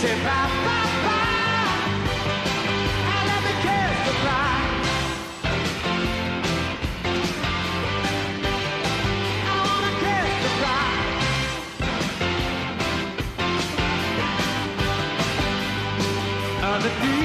say bye, bye, bye. I love you, kiss goodbye. I wanna kiss goodbye. Other.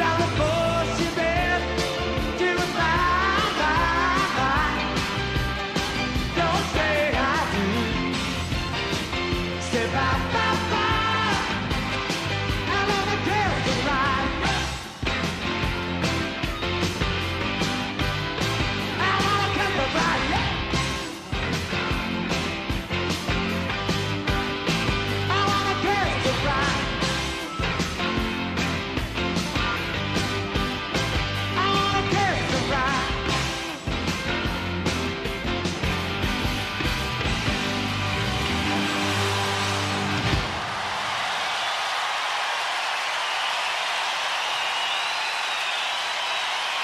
Grabo